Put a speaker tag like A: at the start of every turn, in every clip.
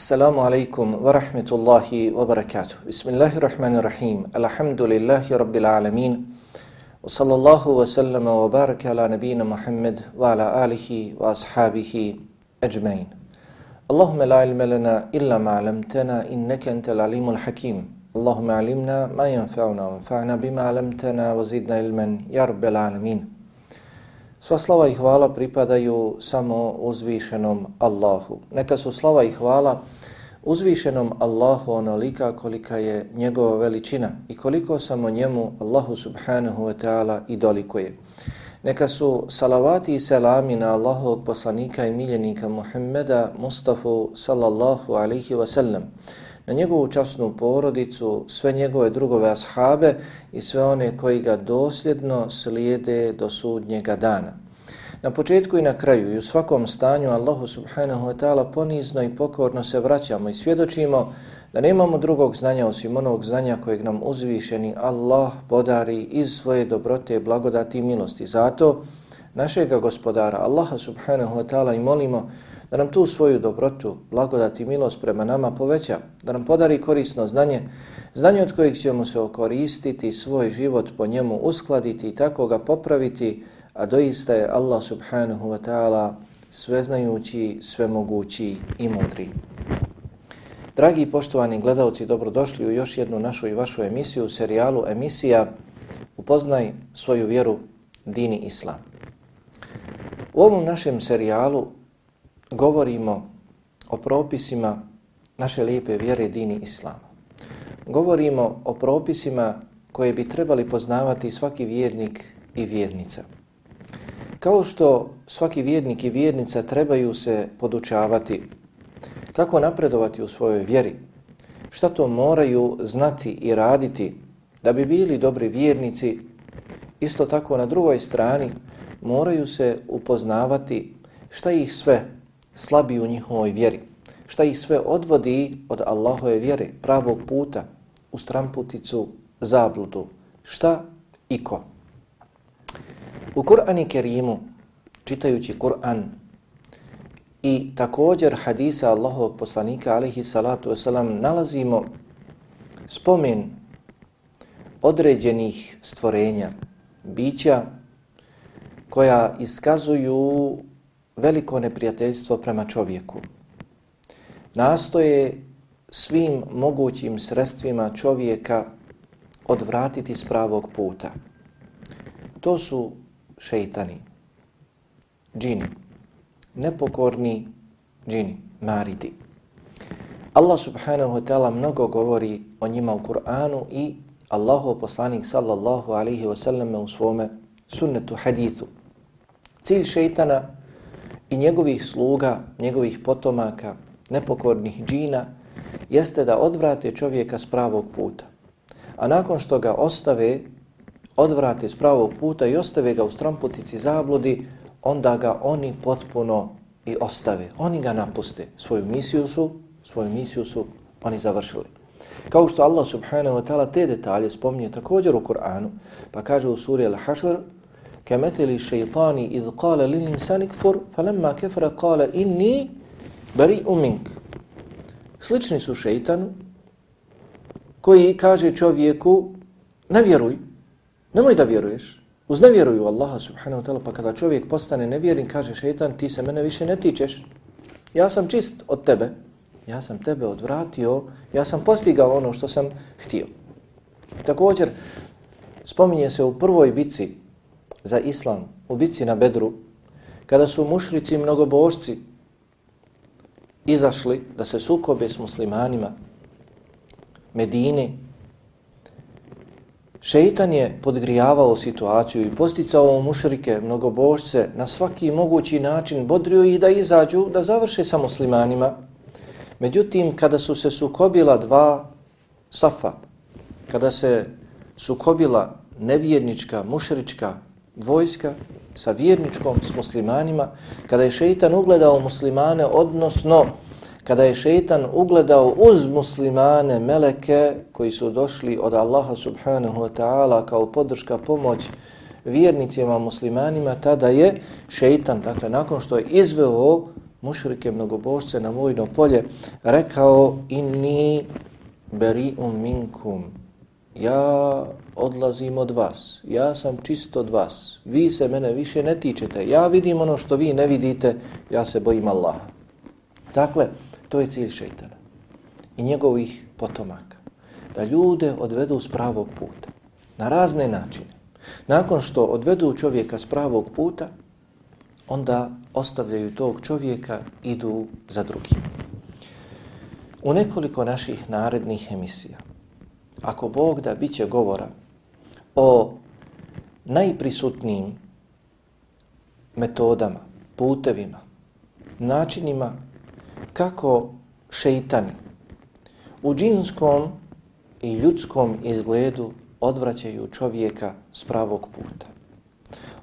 A: Assalamu alaikum wa rahmetullahi wa barakatuh. Bismillahirrahmanirrahim. Alhamdulillahi rabbil alamin. Wa sallallahu wa sallama wa baraka ala nabina Muhammad wa ala alihi wa ashabihi ajmain. Allahumma la ilma lana illa ma alamtana innaka antal alimul hakim. Allahumma alimna ma yanfa'una wa anfa'na bima alamtana wa zidna ilman ya rabbil alamin. Sva slava i hvala pripadaju samo uzvišenom Allahu. Neka su slava i hvala uzvišenom Allahu onolika kolika je njegova veličina i koliko samo njemu Allahu subhanahu wa ta'ala i dolikuje. Neka su salavati i selami na Allahovog poslanika i miljenika Muhammeda Mustafa sallallahu alaihi wa sallam na njegovu časnu porodicu, sve njegove drugove ashabe i sve one koji ga dosljedno slijede do sudnjega dana. Na početku i na kraju i u svakom stanju Allahu subhanahu wa ta'ala ponizno i pokorno se vraćamo i svjedočimo da nemamo drugog znanja osim onog znanja kojeg nam uzvišeni Allah podari iz svoje dobrote, blagodati i milosti. Zato našega gospodara Allaha subhanahu wa ta'ala i molimo da nam tu svoju dobrotu, blagodat i milost prema nama poveća, da nam podari korisno znanje, znanje od kojeg ćemo se okoristiti, svoj život po njemu uskladiti i tako ga popraviti, a doista je Allah subhanahu wa ta'ala sveznajući, svemogući i mudri. Dragi i poštovani gledalci, dobrodošli u još jednu našu i vašu emisiju, serijalu emisija Upoznaj svoju vjeru, dini islam. U ovom našem serijalu govorimo o propisima naše lijepe vjere dini islama. Govorimo o propisima koje bi trebali poznavati svaki vjernik i vjernica. Kao što svaki vjernik i vjernica trebaju se podučavati, kako napredovati u svojoj vjeri, šta to moraju znati i raditi da bi bili dobri vjernici, isto tako na drugoj strani moraju se upoznavati šta ih sve slabi u njihovoj vjeri, šta ih sve odvodi od Allahove vjere, pravog puta, u stramputicu, zabludu, šta i ko. U Kur'ani Kerimu, čitajući Kur'an i također hadisa Allahovog poslanika alaihi salatu wasalam, nalazimo spomen određenih stvorenja, bića koja iskazuju veliko neprijateljstvo prema čovjeku. Nastoje svim mogućim sredstvima čovjeka odvratiti s pravog puta. To su šeitani, džini, nepokorni džini, maridi. Allah subhanahu wa ta'ala mnogo govori o njima u Kur'anu i Allahu poslanik sallallahu alaihi wa sallam u svome sunnetu hadithu. Cilj šeitana i njegovih sluga, njegovih potomaka, nepokornih džina, jeste da odvrate čovjeka s pravog puta. A nakon što ga ostave, odvrate s pravog puta i ostave ga u stramputici zabludi, onda ga oni potpuno i ostave. Oni ga napuste. Svoju misiju su, svoju misiju su oni završili. Kao što Allah subhanahu wa ta'ala te detalje spominje također u Kur'anu, pa kaže u suri Al-Hashr, كمثل الشيطان إذ قال للإنسان كفر فلما كفر قال إني بريء منك Slični su šeitanu koji kaže čovjeku ne vjeruj, nemoj da vjeruješ. Uz ne vjeruju Allaha subhanahu wa ta'ala pa kada čovjek postane nevjerin kaže šeitan ti se mene više ne tičeš. Ja sam čist od tebe. Ja sam tebe odvratio. Ja sam postigao ono što sam htio. Također spominje se u prvoj bici za islam u bitci na Bedru, kada su mušrici i mnogobožci izašli da se sukobe s muslimanima Medine, šeitan je podgrijavao situaciju i posticao mušrike, mnogobožce na svaki mogući način, bodrio ih da izađu, da završe sa muslimanima. Međutim, kada su se sukobila dva safa, kada se sukobila nevjernička, mušrička vojska sa vjerničkom, s muslimanima, kada je šeitan ugledao muslimane, odnosno kada je šeitan ugledao uz muslimane meleke koji su došli od Allaha subhanahu wa ta'ala kao podrška pomoć vjernicima muslimanima, tada je šeitan, dakle nakon što je izveo mušrike mnogobožce na vojno polje, rekao inni beri um minkum, ja odlazim od vas, ja sam čist od vas, vi se mene više ne tičete, ja vidim ono što vi ne vidite, ja se bojim Allaha. Dakle, to je cilj šeitana i njegovih potomaka, da ljude odvedu s pravog puta, na razne načine. Nakon što odvedu čovjeka s pravog puta, onda ostavljaju tog čovjeka, idu za drugim. U nekoliko naših narednih emisija, ako Bog da bit će govora o najprisutnijim metodama, putevima, načinima kako šeitani u džinskom i ljudskom izgledu odvraćaju čovjeka s pravog puta.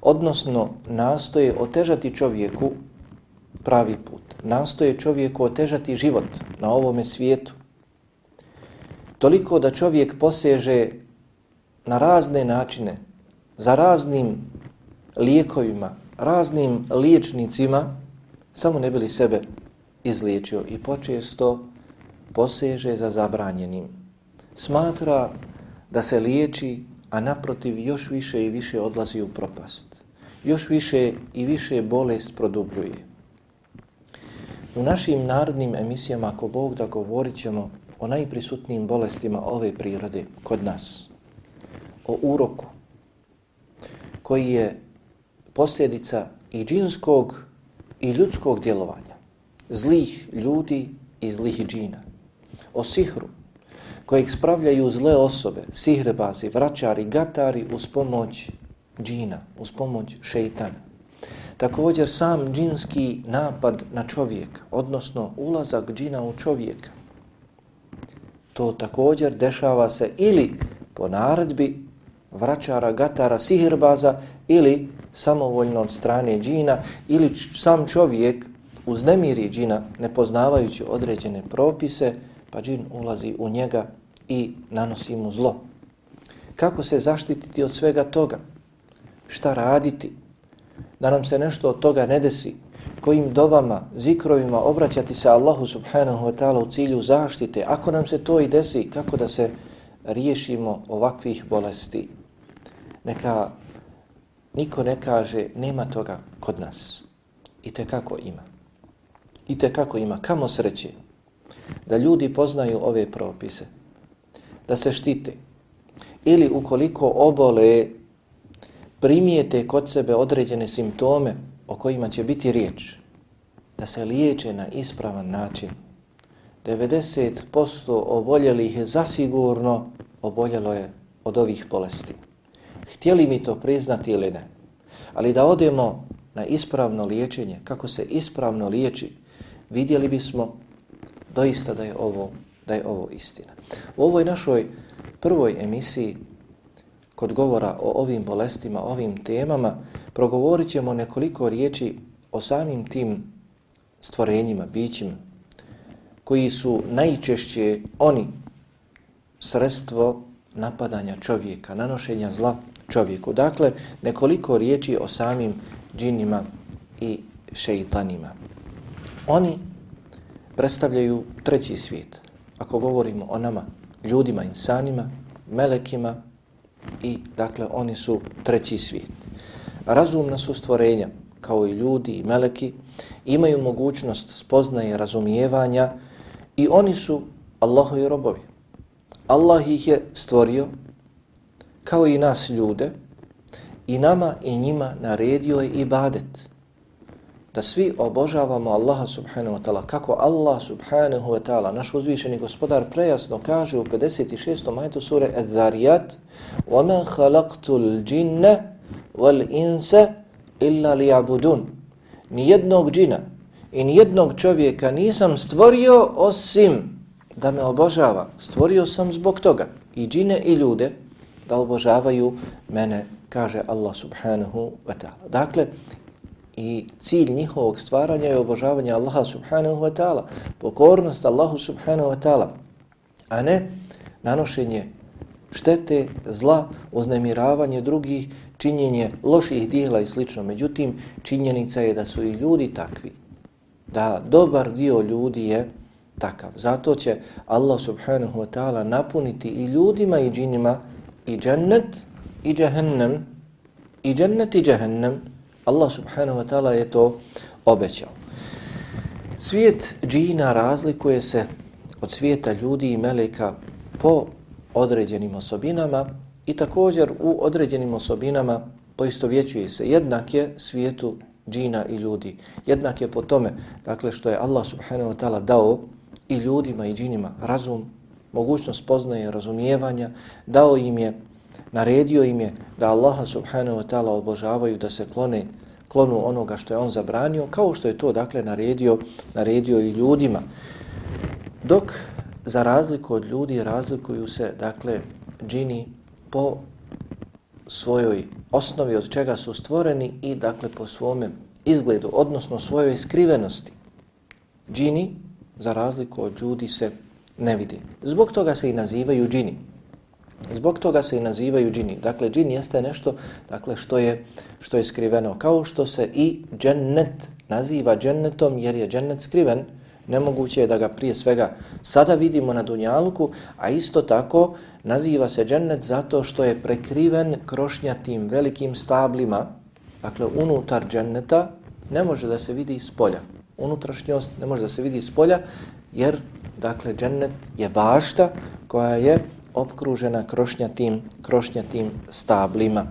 A: Odnosno, nastoje otežati čovjeku pravi put. Nastoje čovjeku otežati život na ovome svijetu. Toliko da čovjek poseže na razne načine, za raznim lijekovima, raznim liječnicima, samo ne bili sebe izliječio i počesto poseže za zabranjenim. Smatra da se liječi, a naprotiv još više i više odlazi u propast. Još više i više bolest produbljuje. U našim narodnim emisijama, ako Bog da govorit ćemo o najprisutnijim bolestima ove prirode kod nas, o uroku, koji je posljedica i džinskog i ljudskog djelovanja, zlih ljudi i zlih džina, o sihru, kojeg spravljaju zle osobe, sihrebazi, vraćari, gatari uz pomoć džina, uz pomoć šeitana. Također sam džinski napad na čovjeka, odnosno ulazak džina u čovjeka, to također dešava se ili po naredbi vraćara, gatara, sihirbaza ili samovoljno od strane džina ili sam čovjek uznemiri džina ne poznavajući određene propise, pa džin ulazi u njega i nanosi mu zlo. Kako se zaštititi od svega toga? Šta raditi? Da nam se nešto od toga ne desi? Kojim dovama, zikrovima obraćati se Allahu subhanahu wa ta'ala u cilju zaštite? Ako nam se to i desi, kako da se riješimo ovakvih bolesti? Neka niko ne kaže nema toga kod nas. I te kako ima. I te kako ima. Kamo sreće da ljudi poznaju ove propise, da se štite ili ukoliko obole primijete kod sebe određene simptome o kojima će biti riječ, da se liječe na ispravan način. 90% oboljelih je zasigurno oboljelo je od ovih bolesti. Htjeli mi to priznati ili ne? Ali da odemo na ispravno liječenje, kako se ispravno liječi, vidjeli bismo doista da je ovo da je ovo istina. U ovoj našoj prvoj emisiji kod govora o ovim bolestima, ovim temama, progovorit ćemo nekoliko riječi o samim tim stvorenjima, bićima, koji su najčešće oni sredstvo napadanja čovjeka, nanošenja zla čovjeku. Dakle, nekoliko riječi o samim džinima i šeitanima. Oni predstavljaju treći svijet. Ako govorimo o nama, ljudima, insanima, melekima i dakle oni su treći svijet. Razumna su stvorenja, kao i ljudi i meleki, imaju mogućnost spoznaje razumijevanja i oni su Allahovi robovi. Allah ih je stvorio kao i nas ljude i nama i njima naredio je ibadet da svi obožavamo Allaha subhanahu wa ta'ala. Kako Allah subhanahu wa ta'ala, naš uzvišeni gospodar, prejasno kaže u 56. majtu sure Az-Zariyat وَمَا خَلَقْتُ الْجِنَّ وَالْإِنسَ إِلَّا لِيَعْبُدُونَ Nijednog džina i nijednog čovjeka nisam stvorio osim da me obožava. Stvorio sam zbog toga i džine i ljude da obožavaju mene, kaže Allah subhanahu wa ta'ala. Dakle, i cilj njihovog stvaranja je obožavanje Allaha subhanahu wa ta'ala, pokornost Allahu subhanahu wa ta'ala, a ne nanošenje štete, zla, uznemiravanje drugih, činjenje loših dijela i slično. Međutim, činjenica je da su i ljudi takvi. da dobar dio ljudi je takav. Zato će Allah subhanahu wa ta'ala napuniti i ljudima i džinima i džennet i džehennem i džennet i džehennem. Allah subhanahu wa ta'ala je to obećao. Svijet džina razlikuje se od svijeta ljudi i meleka po određenim osobinama i također u određenim osobinama poisto vjećuje se. Jednak je svijetu džina i ljudi. Jednak je po tome dakle, što je Allah subhanahu wa ta'ala dao i ljudima i džinima razum, mogućnost poznaje razumijevanja, dao im je, naredio im je da Allaha subhanahu wa ta'ala obožavaju, da se klone, klonu onoga što je on zabranio, kao što je to dakle naredio, naredio i ljudima. Dok za razliku od ljudi razlikuju se dakle džini po svojoj osnovi od čega su stvoreni i dakle po svome izgledu, odnosno svojoj skrivenosti. Džini za razliku od ljudi se ne vidi. Zbog toga se i nazivaju džini. Zbog toga se i nazivaju džini. Dakle, džin jeste nešto dakle, što, je, što je skriveno. Kao što se i džennet naziva džennetom jer je džennet skriven, nemoguće je da ga prije svega sada vidimo na Dunjaluku, a isto tako naziva se džennet zato što je prekriven krošnjatim velikim stablima, dakle unutar dženneta ne može da se vidi iz polja. Unutrašnjost ne može da se vidi iz polja jer dakle džennet je bašta koja je opkružena krošnjatim, krošnjatim stablima.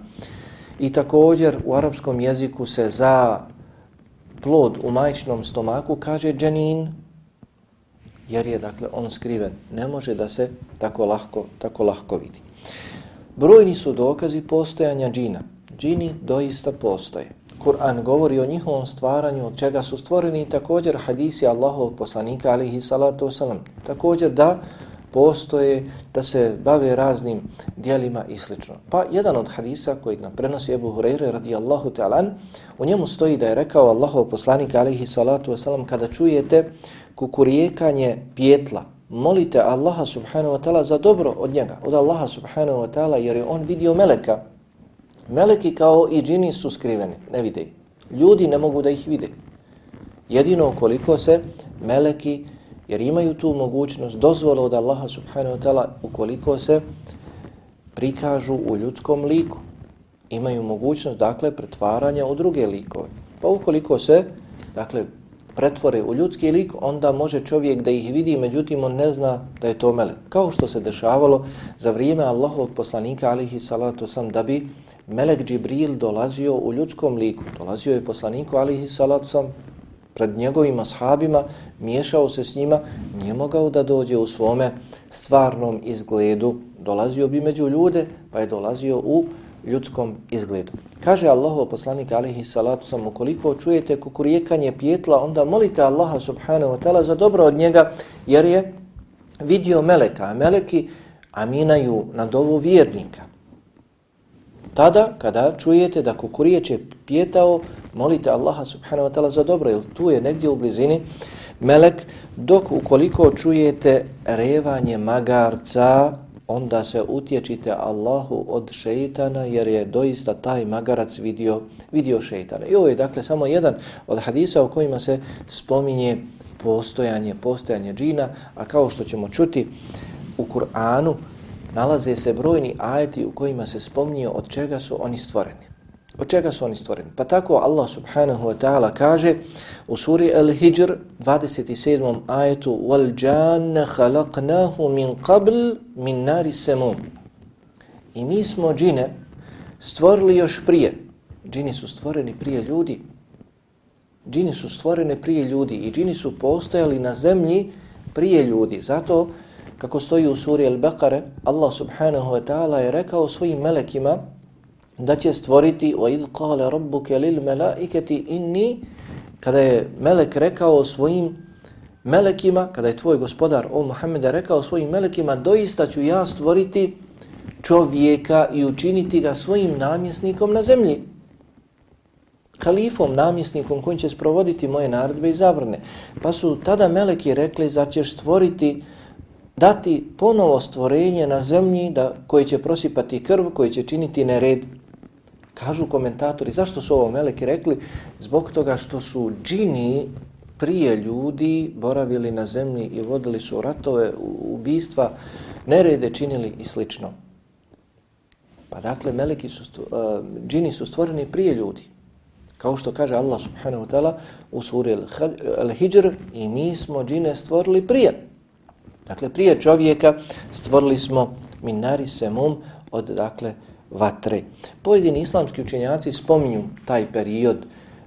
A: I također u arapskom jeziku se za plod u majčnom stomaku kaže dženin, jer je dakle on skriven. Ne može da se tako lahko, tako lahko vidi. Brojni su dokazi postojanja džina. Džini doista postoje. Kur'an govori o njihovom stvaranju, od čega su stvoreni i također hadisi Allahovog poslanika alihi salatu wasalam. Također da postoje, da se bave raznim dijelima i sl. Pa jedan od hadisa koji nam prenosi Ebu Hureyre radijallahu ta'alan, u njemu stoji da je rekao Allahov poslanika alihi salatu wasalam, kada čujete kukurijekanje pjetla, molite Allaha subhanahu wa ta'ala za dobro od njega, od Allaha subhanahu wa ta'ala, jer je on vidio meleka. Meleki kao i džini su skriveni, ne vide ih. Ljudi ne mogu da ih vide. Jedino koliko se meleki, jer imaju tu mogućnost, dozvolu od Allaha subhanahu wa ta'ala, ukoliko se prikažu u ljudskom liku. Imaju mogućnost, dakle, pretvaranja u druge likove. Pa ukoliko se, dakle, pretvore u ljudski lik, onda može čovjek da ih vidi, međutim on ne zna da je to melek. Kao što se dešavalo za vrijeme Allahovog poslanika, alihi salatu sam, da bi melek Džibril dolazio u ljudskom liku. Dolazio je poslaniku, alihi salatu sam, pred njegovim ashabima, miješao se s njima, nije mogao da dođe u svome stvarnom izgledu. Dolazio bi među ljude, pa je dolazio u ljudskom izgledu. Kaže Allahov poslanik alihi salatu sam, ukoliko čujete kukurijekanje pjetla, onda molite Allaha subhanahu wa ta'ala za dobro od njega, jer je vidio meleka, a meleki aminaju na dovu vjernika. Tada, kada čujete da kukurijeće pjetao, molite Allaha subhanahu wa ta'ala za dobro, jer tu je negdje u blizini melek, dok ukoliko čujete revanje magarca, onda se utječite Allahu od šeitana jer je doista taj magarac vidio, vidio šeitana. I ovo je dakle samo jedan od hadisa u kojima se spominje postojanje, postojanje džina, a kao što ćemo čuti u Kur'anu nalaze se brojni ajeti u kojima se spominje od čega su oni stvoreni. Od čega su oni stvoreni? Pa tako Allah subhanahu wa ta'ala kaže u suri Al-Hijr 27. ajetu وَالْجَانَّ خَلَقْنَاهُ مِنْ قَبْلِ مِنْ نَارِ سَمُونَ I mi smo džine stvorili još prije. Džini su stvoreni prije ljudi. Džini su stvoreni prije ljudi i džini su postojali na zemlji prije ljudi. Zato, kako stoji u suri Al-Baqare, Allah subhanahu wa ta'ala je rekao svojim melekima da će stvoriti wa id qala rabbuka lil malaikati inni kada je melek rekao svojim melekima kada je tvoj gospodar o Muhammede, rekao svojim melekima doista ću ja stvoriti čovjeka i učiniti ga svojim namjesnikom na zemlji kalifom, namjesnikom kojim će sprovoditi moje naredbe i zabrne. Pa su tada meleki rekli za ćeš stvoriti dati ponovo stvorenje na zemlji da, koji će prosipati krv, koji će činiti nered Kažu komentatori, zašto su ovo meleki rekli? Zbog toga što su džini prije ljudi boravili na zemlji i vodili su ratove, ubistva, nerede činili i slično. Pa dakle, meleki su, uh, džini su stvoreni prije ljudi. Kao što kaže Allah subhanahu wa ta'ala u suri Al-Hijr i mi smo džine stvorili prije. Dakle, prije čovjeka stvorili smo minari semum od, dakle, vatre. Pojedini islamski učenjaci spominju taj period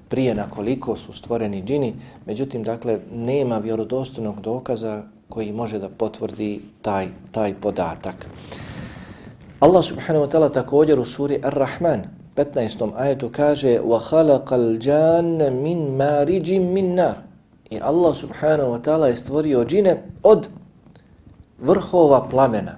A: prije na koliko su stvoreni džini, međutim, dakle, nema vjerodostojnog dokaza koji može da potvrdi taj, taj podatak. Allah subhanahu wa ta'ala također u suri Ar-Rahman 15. ajetu kaže وَخَلَقَ الْجَانَ مِنْ مَارِجٍ مِنْ نَارِ I Allah subhanahu wa ta'ala je stvorio džine od vrhova plamena.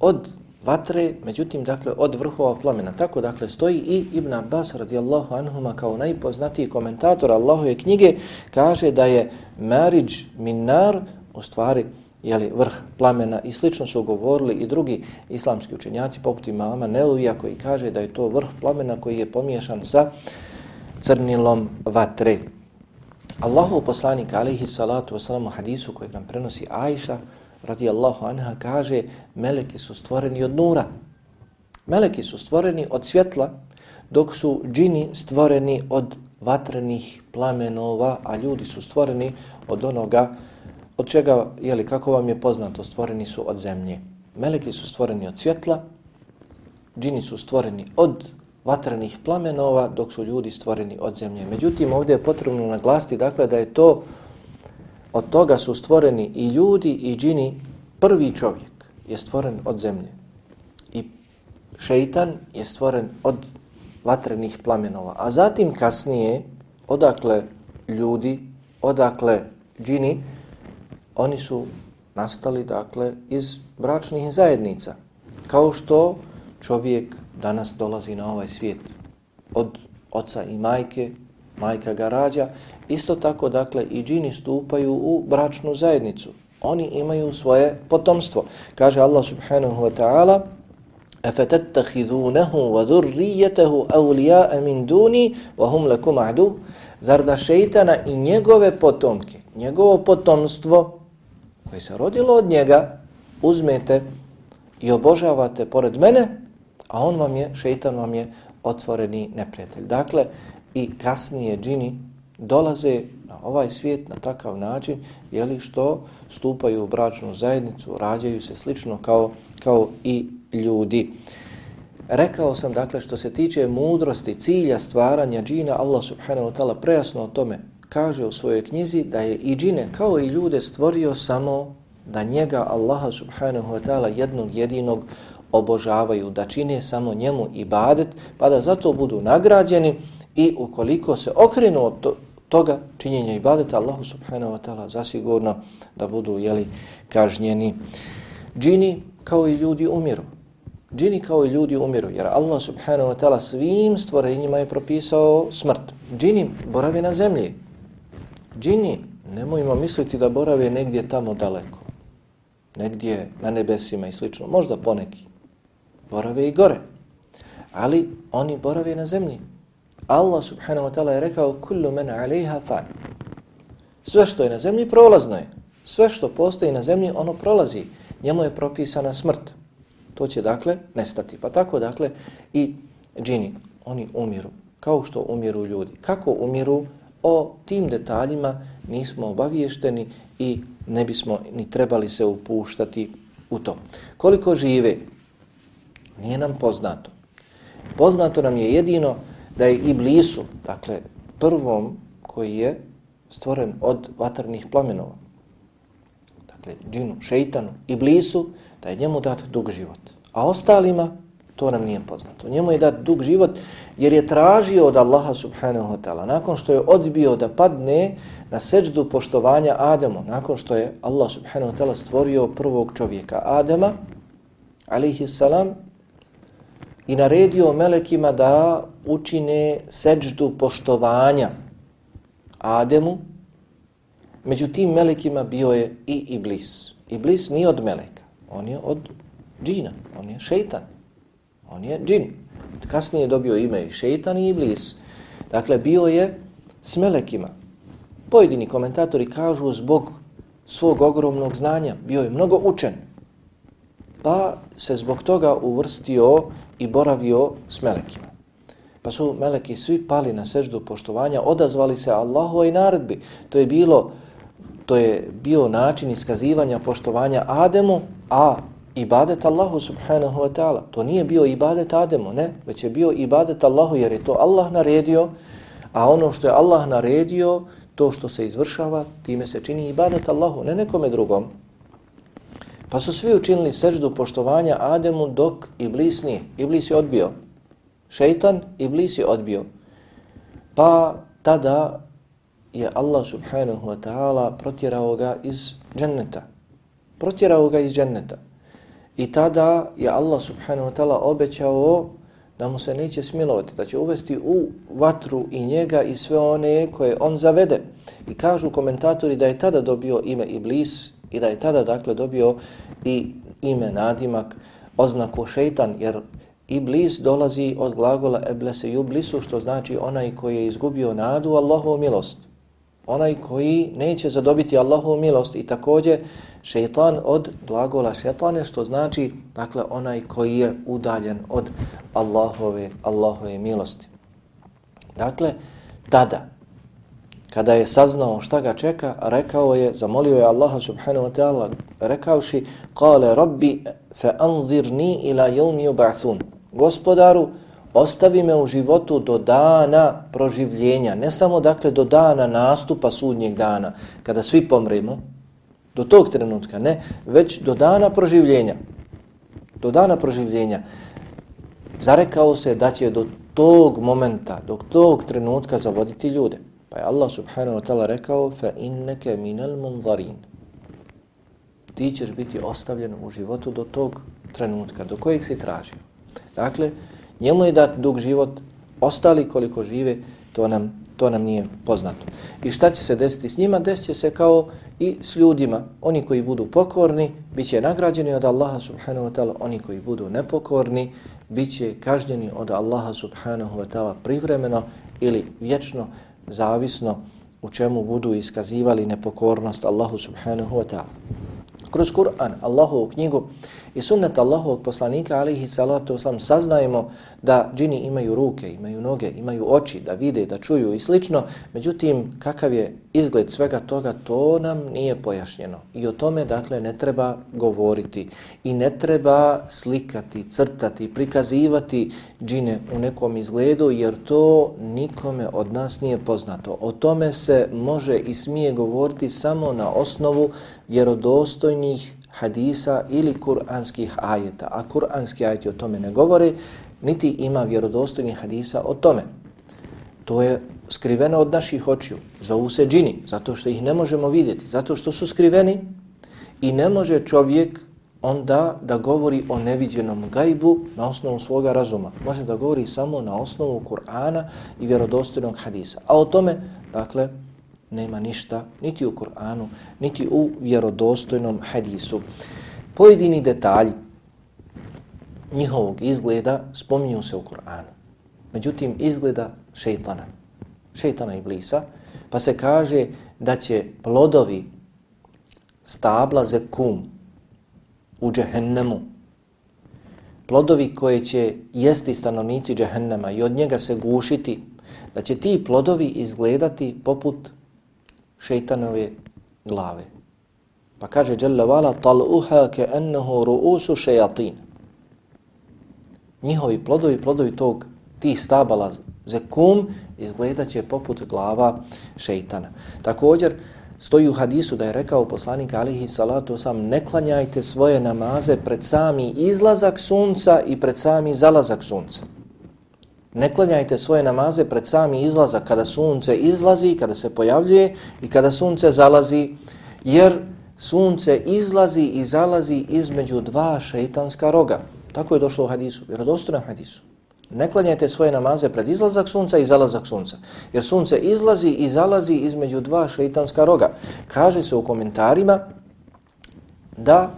A: Od vatre, međutim, dakle, od vrhova plamena. Tako, dakle, stoji i Ibn Abbas radijallahu anhuma kao najpoznatiji komentator Allahove knjige, kaže da je mariđ minar, u stvari, jeli, vrh plamena i slično su govorili i drugi islamski učenjaci, poput imama Neuvija, koji kaže da je to vrh plamena koji je pomiješan sa crnilom vatre. Allahov poslanik, alihi salatu wasalam, u hadisu koji nam prenosi Ajša, radijallahu anha, kaže meleki su stvoreni od nura. Meleki su stvoreni od svjetla, dok su džini stvoreni od vatrenih plamenova, a ljudi su stvoreni od onoga, od čega, jeli, kako vam je poznato, stvoreni su od zemlje. Meleki su stvoreni od svjetla, džini su stvoreni od vatrenih plamenova, dok su ljudi stvoreni od zemlje. Međutim, ovdje je potrebno naglasiti dakle, da je to od toga su stvoreni i ljudi i džini, prvi čovjek je stvoren od zemlje i šeitan je stvoren od vatrenih plamenova. A zatim kasnije, odakle ljudi, odakle džini, oni su nastali dakle iz bračnih zajednica. Kao što čovjek danas dolazi na ovaj svijet od oca i majke, majka ga rađa Isto tako, dakle, i džini stupaju u bračnu zajednicu. Oni imaju svoje potomstvo. Kaže Allah subhanahu wa ta'ala أَفَتَتَّخِذُونَهُ وَذُرِّيَّتَهُ أَوْلِيَاءَ مِنْ دُونِي وَهُمْ لَكُمْ عَدُوا Zar da šeitana i njegove potomke, njegovo potomstvo koje se rodilo od njega, uzmete i obožavate pored mene, a on vam je, šeitan vam je otvoreni neprijatelj. Dakle, i kasnije džini dolaze na ovaj svijet na takav način, jeli što stupaju u bračnu zajednicu, rađaju se slično kao, kao i ljudi. Rekao sam, dakle, što se tiče mudrosti, cilja stvaranja džina, Allah subhanahu wa ta'ala prejasno o tome kaže u svojoj knjizi da je i džine kao i ljude stvorio samo da njega, Allaha subhanahu wa ta'ala, jednog jedinog obožavaju, da čine samo njemu ibadet, pa da zato budu nagrađeni i ukoliko se okrenu od toga činjenja ibadeta Allahu subhanahu wa ta'ala zasigurno da budu jeli, kažnjeni. Džini kao i ljudi umiru. Džini kao i ljudi umiru jer Allah subhanahu wa ta'ala svim stvorenjima je propisao smrt. Džini borave na zemlji. Džini, nemojmo misliti da borave negdje tamo daleko. Negdje na nebesima i slično. Možda poneki. Borave i gore. Ali oni borave na zemlji. Allah subhanahu wa ta'ala je rekao kullu men alejha fan. Sve što je na zemlji prolazno je. Sve što postoji na zemlji ono prolazi. Njemu je propisana smrt. To će dakle nestati. Pa tako dakle i džini, oni umiru. Kao što umiru ljudi. Kako umiru? O tim detaljima nismo obaviješteni i ne bismo ni trebali se upuštati u to. Koliko žive? Nije nam poznato. Poznato nam je jedino da je Iblisu, dakle prvom koji je stvoren od vatrnih plamenova, dakle džinu, šeitanu, Iblisu, da je njemu dat dug život. A ostalima to nam nije poznato. Njemu je dat dug život jer je tražio od Allaha subhanahu wa ta'ala, nakon što je odbio da padne na seđdu poštovanja Ademu, nakon što je Allah subhanahu wa ta'ala stvorio prvog čovjeka Adema, alihi salam, i naredio melekima da učine seđdu poštovanja Ademu. Među tim melekima bio je i Iblis. Iblis nije od meleka, on je od džina, on je šeitan, on je džin. Kasnije je dobio ime i šeitan i Iblis. Dakle, bio je s melekima. Pojedini komentatori kažu zbog svog ogromnog znanja, bio je mnogo učen, pa se zbog toga uvrstio i boravio s melekima. Pa su meleki svi pali na seždu poštovanja, odazvali se Allahovoj naredbi. To je bilo to je bio način iskazivanja poštovanja Ademu, a ibadet Allahu subhanahu wa ta'ala. To nije bio ibadet Ademu, ne, već je bio ibadet Allahu jer je to Allah naredio, a ono što je Allah naredio, to što se izvršava, time se čini ibadet Allahu, ne nekome drugom. Pa su svi učinili seždu poštovanja Ademu dok Iblis nije. Iblis je odbio. Šeitan, Iblis je odbio. Pa tada je Allah subhanahu wa ta'ala protjerao ga iz dženneta. Protjerao ga iz dženneta. I tada je Allah subhanahu wa ta'ala obećao da mu se neće smilovati, da će uvesti u vatru i njega i sve one koje on zavede. I kažu komentatori da je tada dobio ime Iblis i da je tada dakle dobio i ime nadimak, oznaku šeitan, jer Iblis dolazi od glagola eblese jublisu, što znači onaj koji je izgubio nadu Allahovu milost. Onaj koji neće zadobiti Allahovu milost i također šeitan od glagola šeitane, što znači dakle onaj koji je udaljen od Allahove, Allahove milosti. Dakle, tada, kada je saznao šta ga čeka, rekao je, zamolio je Allaha subhanahu wa ta'ala, rekaoši, kale rabbi fe anzirni ila jevmi uba'thun. Gospodaru, ostavi me u životu do dana proživljenja, ne samo dakle do dana nastupa sudnjeg dana, kada svi pomremo, do tog trenutka, ne, već do dana proživljenja. Do dana proživljenja. Zarekao se da će do tog momenta, do tog trenutka zavoditi ljude. Pa je Allah subhanahu wa ta'ala rekao fa inneke minel munzarin. Ti ćeš biti ostavljen u životu do tog trenutka, do kojeg si tražio. Dakle, njemu je dat dug život, ostali koliko žive, to nam to nam nije poznato. I šta će se desiti s njima? Desit će se kao i s ljudima. Oni koji budu pokorni, bit će nagrađeni od Allaha subhanahu wa ta'ala. Oni koji budu nepokorni, bit će kažnjeni od Allaha subhanahu wa ta'ala privremeno ili vječno, zavisno u čemu budu iskazivali nepokornost Allahu subhanahu wa ta'ala. Kroz Kur'an, Allahovu knjigu, i sunnet Allahovog poslanika alihi salatu oslam saznajemo da džini imaju ruke, imaju noge, imaju oči, da vide, da čuju i slično. Međutim, kakav je izgled svega toga, to nam nije pojašnjeno. I o tome, dakle, ne treba govoriti i ne treba slikati, crtati, prikazivati džine u nekom izgledu, jer to nikome od nas nije poznato. O tome se može i smije govoriti samo na osnovu vjerodostojnih hadisa ili kuranskih ajeta. A kuranski ajeti o tome ne govore, niti ima vjerodostojnih hadisa o tome. To je skriveno od naših očiju. Zovu se džini, zato što ih ne možemo vidjeti, zato što su skriveni i ne može čovjek onda da govori o neviđenom gajbu na osnovu svoga razuma. Može da govori samo na osnovu Kur'ana i vjerodostojnog hadisa. A o tome, dakle, nema ništa niti u Kur'anu, niti u vjerodostojnom hadisu. Pojedini detalji njihovog izgleda spominju se u Kur'anu. Međutim, izgleda šeitana, šeitana i blisa, pa se kaže da će plodovi stabla zekum u džehennemu, plodovi koje će jesti stanovnici džehennema i od njega se gušiti, da će ti plodovi izgledati poput šeitanove glave. Pa kaže Jalla vala tal'uha ke ennehu ru'usu šejatin. Njihovi plodovi, plodovi tog tih stabala zekum izgledat će poput glava šeitana. Također stoji u hadisu da je rekao poslanik alihi salatu sam ne klanjajte svoje namaze pred sami izlazak sunca i pred sami zalazak sunca. Ne klanjajte svoje namaze pred sami izlazak kada sunce izlazi, kada se pojavljuje i kada sunce zalazi, jer sunce izlazi i zalazi između dva šeitanska roga. Tako je došlo u hadisu, vjerodostojnom hadisu. Ne klanjajte svoje namaze pred izlazak sunca i zalazak sunca, jer sunce izlazi i zalazi između dva šeitanska roga. Kaže se u komentarima da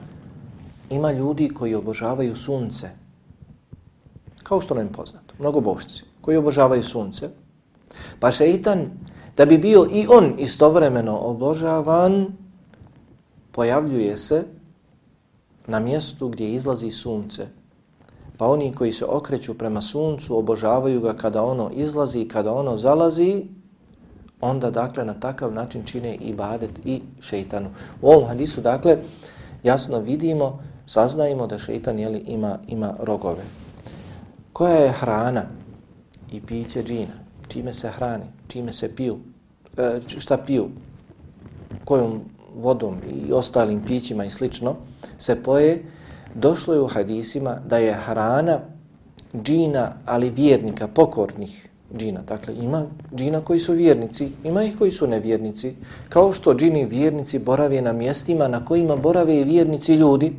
A: ima ljudi koji obožavaju sunce, kao što nam pozna mnogobožci koji obožavaju sunce, pa šeitan da bi bio i on istovremeno obožavan, pojavljuje se na mjestu gdje izlazi sunce. Pa oni koji se okreću prema suncu obožavaju ga kada ono izlazi i kada ono zalazi, onda dakle na takav način čine i badet i šeitanu. U ovom hadisu dakle jasno vidimo, saznajemo da šeitan jeli, ima, ima rogove. Koja je hrana i piće džina? Čime se hrani? Čime se piju? E, šta piju? Kojom vodom i ostalim pićima i slično se poje? Došlo je u hadisima da je hrana džina, ali vjernika, pokornih, džina. Dakle, ima džina koji su vjernici, ima ih koji su nevjernici. Kao što džini vjernici borave na mjestima na kojima borave i vjernici ljudi,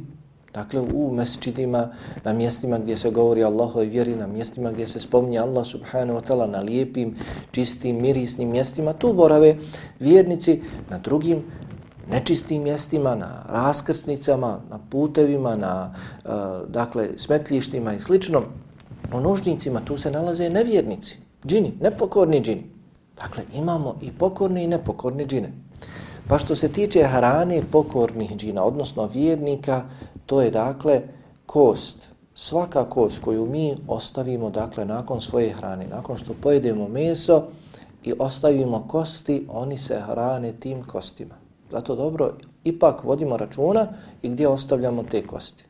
A: dakle u mesčidima, na mjestima gdje se govori Allahove vjeri, na mjestima gdje se spominje Allah subhanahu wa ta'ala, na lijepim, čistim, mirisnim mjestima, tu borave vjernici na drugim nečistim mjestima, na raskrsnicama, na putevima, na e, dakle smetljištima i slično. U nožnicima tu se nalaze nevjernici džini, nepokorni džini. Dakle, imamo i pokorne i nepokorni džine. Pa što se tiče hrane pokornih džina, odnosno vjernika, to je dakle kost, svaka kost koju mi ostavimo dakle nakon svoje hrane, nakon što pojedemo meso i ostavimo kosti, oni se hrane tim kostima. Zato dobro, ipak vodimo računa i gdje ostavljamo te kosti.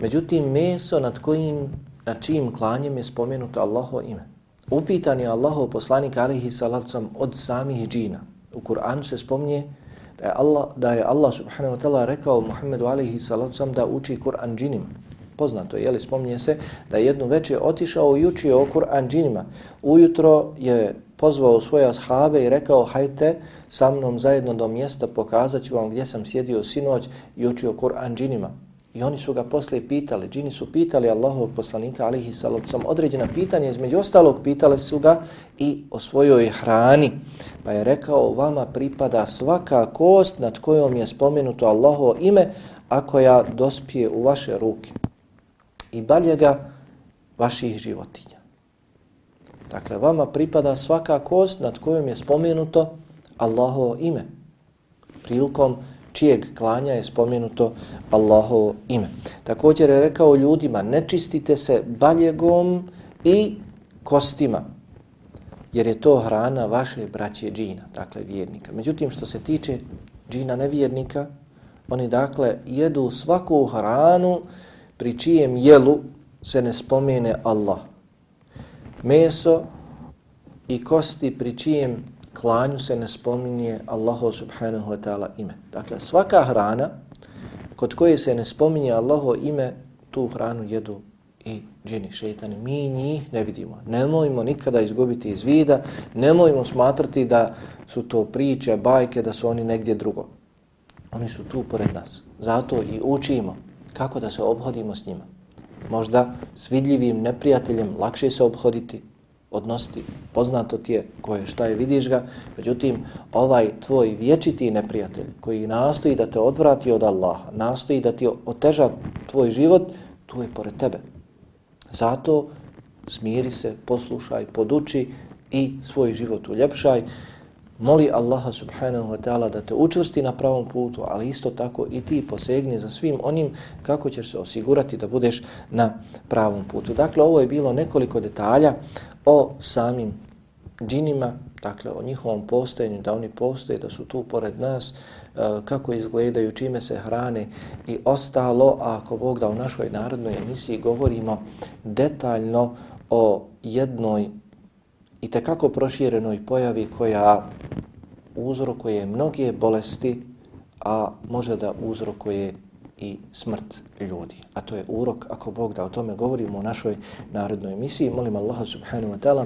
A: Međutim, meso nad kojim na čijim klanjem je spomenuto Allaho ime. Upitan je Allaho poslanik alihi salacom od samih džina. U Kur'anu se spominje da je Allah, da je Allah subhanahu wa ta'ala rekao Muhammedu alaihi salatu sam da uči Kur'an džinima. Poznato je, jeli, spominje se da jednu večer otišao i učio o Kur'an džinima. Ujutro je pozvao svoje ashabe i rekao hajte sa mnom zajedno do mjesta pokazat ću vam gdje sam sjedio sinoć i učio Kur'an džinima. I oni su ga posle pitali, džini su pitali Allahovog poslanika alihi salopcom određena pitanja, između ostalog pitali su ga i o svojoj hrani. Pa je rekao, vama pripada svaka kost nad kojom je spomenuto Allahovo ime, ako ja dospije u vaše ruke. I balje ga vaših životinja. Dakle, vama pripada svaka kost nad kojom je spomenuto Allahovo ime. Prilikom čijeg klanja je spomenuto Allahovo ime. Također je rekao ljudima, ne čistite se baljegom i kostima, jer je to hrana vaše braće džina, dakle vjernika. Međutim, što se tiče džina nevjernika, oni dakle jedu svaku hranu pri čijem jelu se ne spomene Allah. Meso i kosti pri čijem klanju se ne spominje Allahu subhanahu wa ta'ala ime. Dakle, svaka hrana kod koje se ne spominje Allaho ime, tu hranu jedu i džini, šeitani. Mi njih ne vidimo. Nemojmo nikada izgubiti iz vida, nemojmo smatrati da su to priče, bajke, da su oni negdje drugo. Oni su tu pored nas. Zato i učimo kako da se obhodimo s njima. Možda s vidljivim neprijateljem lakše se obhoditi, odnosti, poznato ti je koje šta je, vidiš ga, međutim, ovaj tvoj vječiti neprijatelj koji nastoji da te odvrati od Allaha, nastoji da ti oteža tvoj život, tu je pored tebe. Zato smiri se, poslušaj, poduči i svoj život uljepšaj, Moli Allaha subhanahu wa ta'ala da te učvrsti na pravom putu, ali isto tako i ti posegni za svim onim kako ćeš se osigurati da budeš na pravom putu. Dakle, ovo je bilo nekoliko detalja o samim džinima, dakle o njihovom postojenju, da oni postoje, da su tu pored nas, e, kako izgledaju, čime se hrane i ostalo, a ako Bog da u našoj narodnoj emisiji govorimo detaljno o jednoj i tekako proširenoj pojavi koja uzrokuje mnoge bolesti, a može da uzrokuje i smrt ljudi. A to je urok, ako Bog da o tome govorimo u našoj narodnoj emisiji. Molim Allaha subhanahu wa ta'ala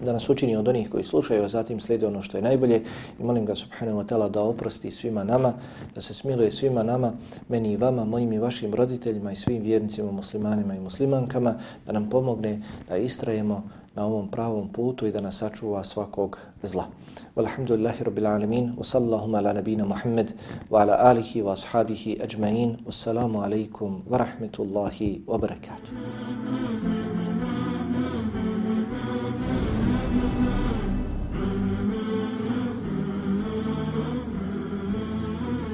A: da nas učini od onih koji slušaju, a zatim slijede ono što je najbolje. I molim ga subhanahu wa ta'ala da oprosti svima nama, da se smiluje svima nama, meni i vama, mojim i vašim roditeljima i svim vjernicima, muslimanima i muslimankama, da nam pomogne da istrajemo na ovom pravom putu i da nas sačuva svakog zla. Walhamdulillahi rabbil alamin, wa sallahuma ala nabina Muhammed, wa ala alihi wa ashabihi ajma'in, wassalamu alaikum wa rahmetullahi wa barakatuh.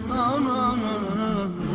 B: No, no, no, no.